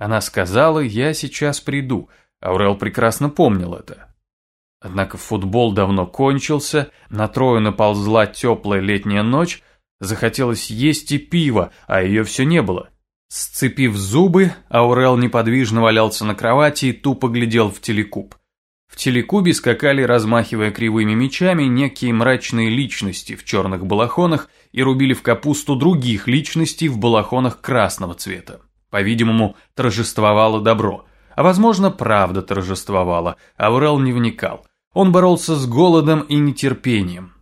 Она сказала, я сейчас приду. Аурел прекрасно помнил это. Однако футбол давно кончился, на Трою наползла теплая летняя ночь, захотелось есть и пиво, а ее все не было. Сцепив зубы, Аурел неподвижно валялся на кровати и тупо глядел в телекуб. В телекубе скакали, размахивая кривыми мечами, некие мрачные личности в черных балахонах и рубили в капусту других личностей в балахонах красного цвета. По-видимому, торжествовало добро. А возможно, правда торжествовала. Аурел не вникал. Он боролся с голодом и нетерпением.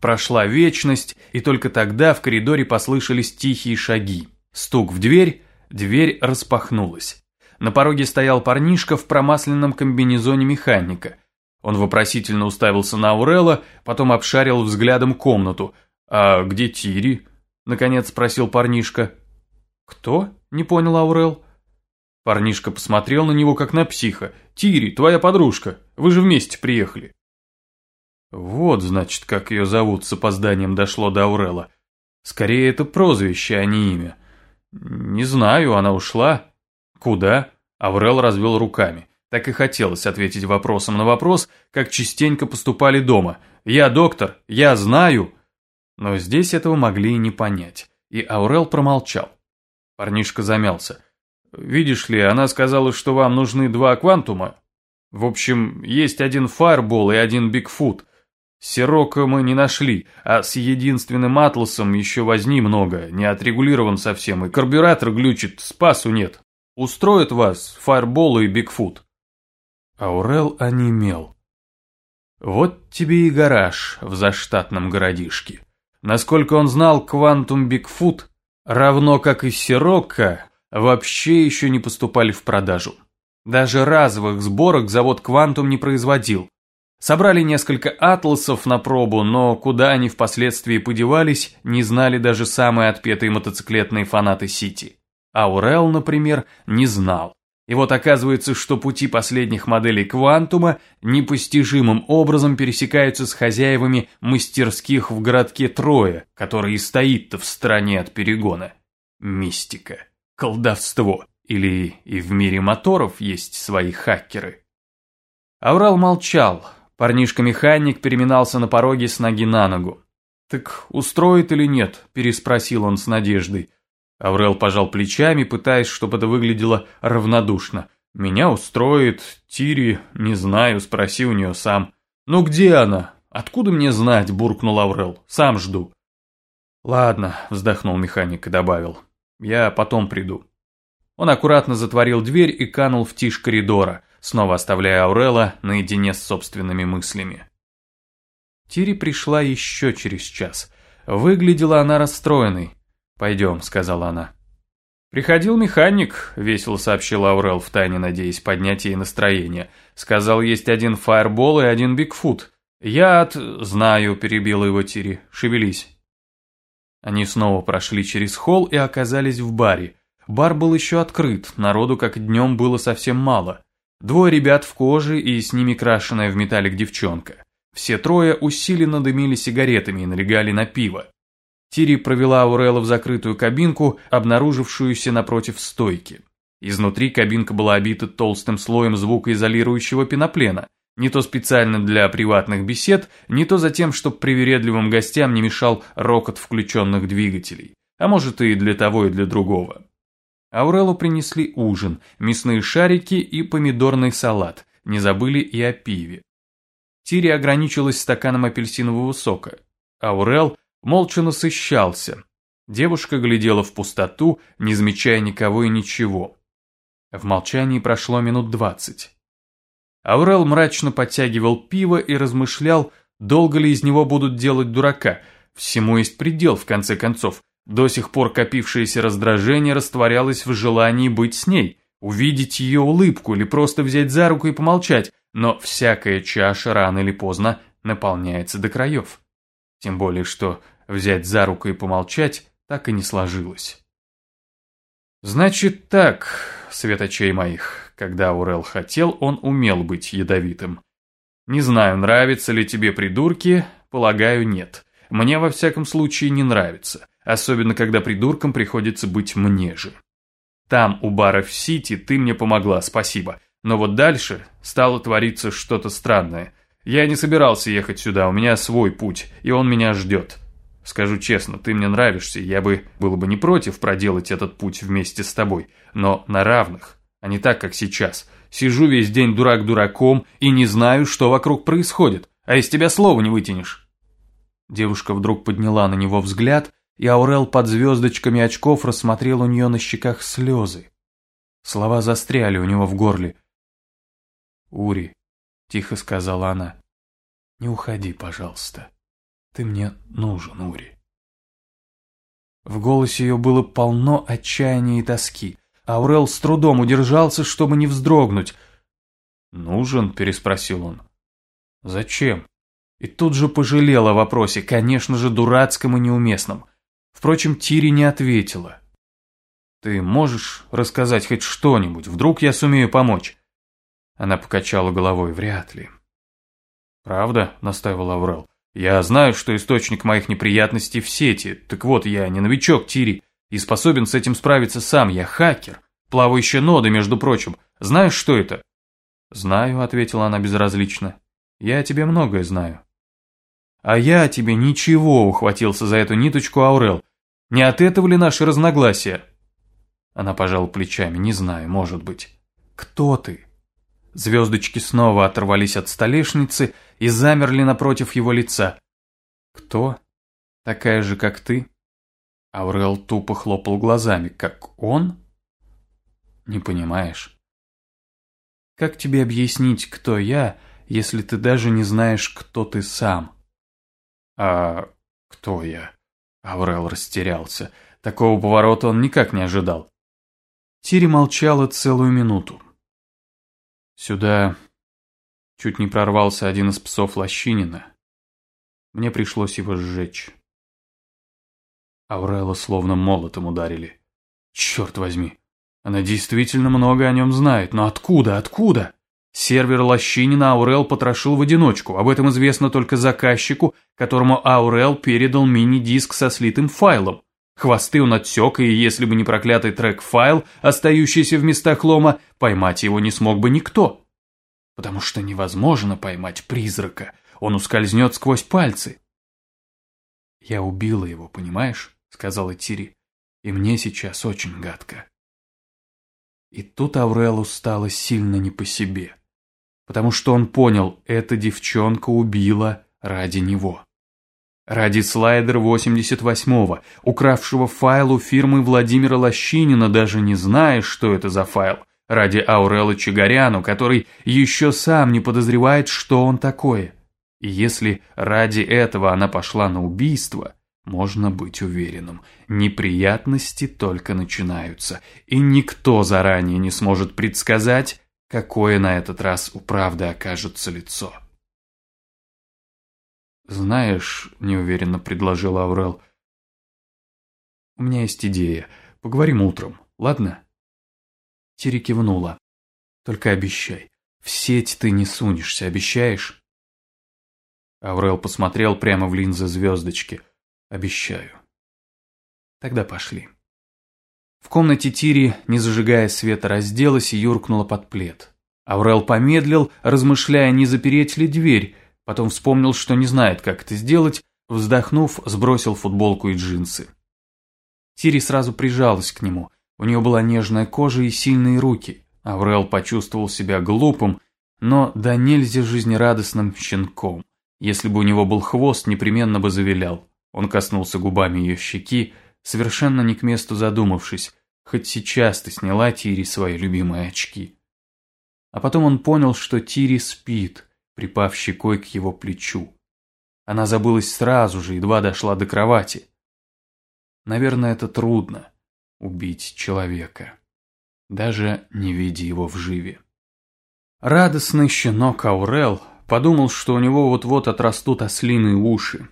Прошла вечность, и только тогда в коридоре послышались тихие шаги. Стук в дверь, дверь распахнулась. На пороге стоял парнишка в промасленном комбинезоне механика. Он вопросительно уставился на Аурела, потом обшарил взглядом комнату. «А где Тири?» – наконец спросил парнишка. «Кто?» – не понял Аурел. Парнишка посмотрел на него, как на психа. «Тири, твоя подружка, вы же вместе приехали». Вот, значит, как ее зовут, с опозданием дошло до Аурела. Скорее, это прозвище, а не имя. Не знаю, она ушла. Куда? Аврел развел руками. Так и хотелось ответить вопросом на вопрос, как частенько поступали дома. «Я доктор, я знаю!» Но здесь этого могли и не понять. И Аурел промолчал. Парнишка замялся. «Видишь ли, она сказала, что вам нужны два квантума. В общем, есть один фаербол и один бигфут. Сирока мы не нашли, а с единственным атласом еще возни много, не отрегулирован совсем, и карбюратор глючит, спасу нет. Устроит вас фаербол и бигфут». Аурел онемел. Вот тебе и гараж в заштатном городишке. Насколько он знал, Квантум Бигфут, равно как и Сирокко, вообще еще не поступали в продажу. Даже разовых сборок завод «Квантум» не производил. Собрали несколько атласов на пробу, но куда они впоследствии подевались, не знали даже самые отпетые мотоциклетные фанаты Сити. Аурел, например, не знал. И вот оказывается, что пути последних моделей «Квантума» непостижимым образом пересекаются с хозяевами мастерских в городке Троя, который и стоит-то в стороне от перегона. Мистика колдовство. Или и в мире моторов есть свои хакеры. Аврал молчал. Парнишка-механик переминался на пороге с ноги на ногу. «Так устроит или нет?» – переспросил он с надеждой. Аврел пожал плечами, пытаясь, чтобы это выглядело равнодушно. «Меня устроит. Тири, не знаю, спроси у нее сам». «Ну где она?» «Откуда мне знать?» – буркнул Аврел. «Сам жду». «Ладно», – вздохнул механик и добавил. Я потом приду». Он аккуратно затворил дверь и канул в тишь коридора, снова оставляя Аурела наедине с собственными мыслями. Тири пришла еще через час. Выглядела она расстроенной. «Пойдем», — сказала она. «Приходил механик», — весело сообщил Аурел, втайне надеясь поднять ей настроение. «Сказал, есть один фаербол и один бигфут». «Я от...» «Знаю», — перебила его Тири. «Шевелись». Они снова прошли через холл и оказались в баре. Бар был еще открыт, народу как днем было совсем мало. Двое ребят в коже и с ними крашеная в металлик девчонка. Все трое усиленно дымили сигаретами и налегали на пиво. Тири провела Аурела в закрытую кабинку, обнаружившуюся напротив стойки. Изнутри кабинка была обита толстым слоем звукоизолирующего пеноплена, не то специально для приватных бесед, не то за тем, чтобы привередливым гостям не мешал рокот включенных двигателей. А может и для того, и для другого. Аурелу принесли ужин, мясные шарики и помидорный салат. Не забыли и о пиве. Тири ограничилась стаканом апельсинового сока. Аурел молча насыщался. Девушка глядела в пустоту, не замечая никого и ничего. В молчании прошло минут двадцать. Аурел мрачно подтягивал пиво и размышлял, долго ли из него будут делать дурака. Всему есть предел, в конце концов. До сих пор копившееся раздражение растворялось в желании быть с ней, увидеть ее улыбку или просто взять за руку и помолчать, но всякая чаша рано или поздно наполняется до краев. Тем более, что взять за руку и помолчать так и не сложилось. «Значит так, светочей моих, когда Аурел хотел, он умел быть ядовитым. Не знаю, нравятся ли тебе придурки, полагаю, нет. Мне во всяком случае не нравится, особенно когда придуркам приходится быть мне же. Там, у бара в Сити, ты мне помогла, спасибо. Но вот дальше стало твориться что-то странное. Я не собирался ехать сюда, у меня свой путь, и он меня ждет. Скажу честно, ты мне нравишься, я бы был бы не против проделать этот путь вместе с тобой, но на равных, а не так, как сейчас. Сижу весь день дурак дураком и не знаю, что вокруг происходит, а из тебя слова не вытянешь. Девушка вдруг подняла на него взгляд, и Аурел под звездочками очков рассмотрел у нее на щеках слезы. Слова застряли у него в горле. «Ури», — тихо сказала она, — «не уходи, пожалуйста. Ты мне нужен, Ури». В голосе ее было полно отчаяния и тоски. Аурел с трудом удержался, чтобы не вздрогнуть. «Нужен?» – переспросил он. «Зачем?» И тут же пожалел о вопросе, конечно же, дурацком и неуместном. Впрочем, Тири не ответила. «Ты можешь рассказать хоть что-нибудь? Вдруг я сумею помочь?» Она покачала головой. «Вряд ли». «Правда?» – настаивал Аврел. «Я знаю, что источник моих неприятностей в сети. Так вот, я не новичок, Тири, и способен с этим справиться сам. Я хакер. Плавающая нода, между прочим. Знаешь, что это?» «Знаю», – ответила она безразлично. «Я о тебе многое знаю». «А я о тебе ничего», – ухватился за эту ниточку Аурел. «Не от этого ли наши разногласия?» Она пожала плечами. «Не знаю, может быть». «Кто ты?» Звездочки снова оторвались от столешницы и замерли напротив его лица. «Кто? Такая же, как ты?» Аурел тупо хлопал глазами. «Как он?» «Не понимаешь». «Как тебе объяснить, кто я, если ты даже не знаешь, кто ты сам?» «А кто я?» Аурел растерялся. Такого поворота он никак не ожидал. Тири молчала целую минуту. Сюда чуть не прорвался один из псов Лощинина. Мне пришлось его сжечь. Аурела словно молотом ударили. Черт возьми, она действительно много о нем знает, но откуда, откуда? Сервер Лощинина Аурел потрошил в одиночку, об этом известно только заказчику, которому Аурел передал мини-диск со слитым файлом. Хвосты он отсек, и если бы не проклятый трек-файл, остающийся в местах лома, поймать его не смог бы никто. Потому что невозможно поймать призрака, он ускользнет сквозь пальцы. «Я убила его, понимаешь?» — сказала Тири. «И мне сейчас очень гадко». И тут Аврелу стало сильно не по себе, потому что он понял, эта девчонка убила ради него. Ради слайдер 88-го, укравшего файл у фирмы Владимира Лощинина, даже не зная, что это за файл. Ради Аурелы Чигаряну, который еще сам не подозревает, что он такое. И если ради этого она пошла на убийство, можно быть уверенным, неприятности только начинаются, и никто заранее не сможет предсказать, какое на этот раз у правды окажется лицо. «Знаешь», — неуверенно предложил Аврел, — «у меня есть идея. Поговорим утром, ладно?» Тири кивнула. «Только обещай. В сеть ты не сунешься, обещаешь?» Аврел посмотрел прямо в линзы звездочки. «Обещаю». «Тогда пошли». В комнате Тири, не зажигая света, разделась и юркнула под плед. Аврел помедлил, размышляя, не запереть ли дверь, Потом вспомнил, что не знает, как это сделать, вздохнув, сбросил футболку и джинсы. Тири сразу прижалась к нему. У нее была нежная кожа и сильные руки. Аврел почувствовал себя глупым, но да нельзя жизнерадостным щенком. Если бы у него был хвост, непременно бы завилял. Он коснулся губами ее щеки, совершенно не к месту задумавшись, хоть сейчас ты сняла Тири свои любимые очки. А потом он понял, что Тири спит, припав щекой к его плечу. Она забылась сразу же, едва дошла до кровати. Наверное, это трудно – убить человека, даже не видя его в живе. Радостный щенок Аурел подумал, что у него вот-вот отрастут ослиные уши.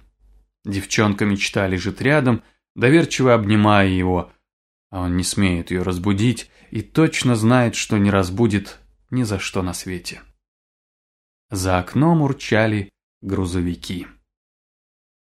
Девчонка мечта лежит рядом, доверчиво обнимая его, а он не смеет ее разбудить и точно знает, что не разбудит ни за что на свете. За окном урчали грузовики.